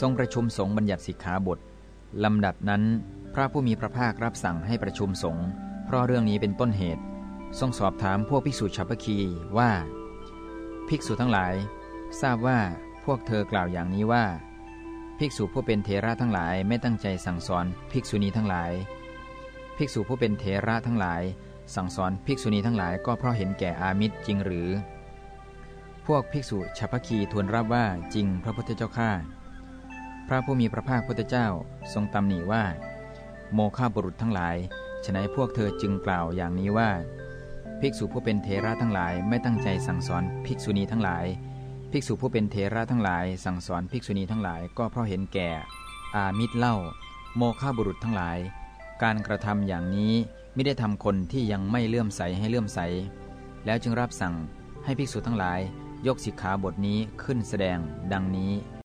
ทรงประชุมสงฆ์บัญญัติสิกขาบทลำดับนั้น พระผู้มีพระภาครับสั่งให้ประชุมสงฆ์เพราะเรื่องนี้เป็นต้นเหตุ ทรงสอบถามพวกภิกษุชาวพคีว่า ภิกษุทั้งหลาย ทราบว่าพวกเธอกล่าวอย่างนี้ว่า ภิกษุผู้เป็นเทระทั้งหลายไม่ตั้งใจสั่งสอนภิกษุณีทั้งหลาย ภิกษุผู้เป็นเทระทั้งหลาย สั่งสอนภิกษุณีทั้งหลายก็เพราะเห็นแก่อามิตรจริงหรือ พวกภิกษุชาวพคีทูลรับว่าจริงพระพุทธเจ้าข้า พระผู้มีพระภาคพุทธเจ้าทรงตำหนิว่า โมฆะบุรุษทั้งหลายฉนัยพวกเธอจึงกล่าวอย่างนี้ว่า ภิกษุผู้เป็นเทระทั้งหลายไม่ตั้งใจสั่งสอนภิกษุณีทั้งหลาย ภิกษุผู้เป็นเทระทั้งหลาย สั่งสอนภิกษุณีทั้งหลายก็เพราะเห็นแก่ อามิตรเล่า โมฆะบุรุษทั้งหลาย การกระทำอย่างนี้ไม่ได้ทำคนที่ยังไม่เลื่อมใสให้เลื่อมใส แล้วจึงรับสั่งให้ภิกษุทั้งหลาย ยกสิกขาบทนี้ขึ้นแสดงดังนี้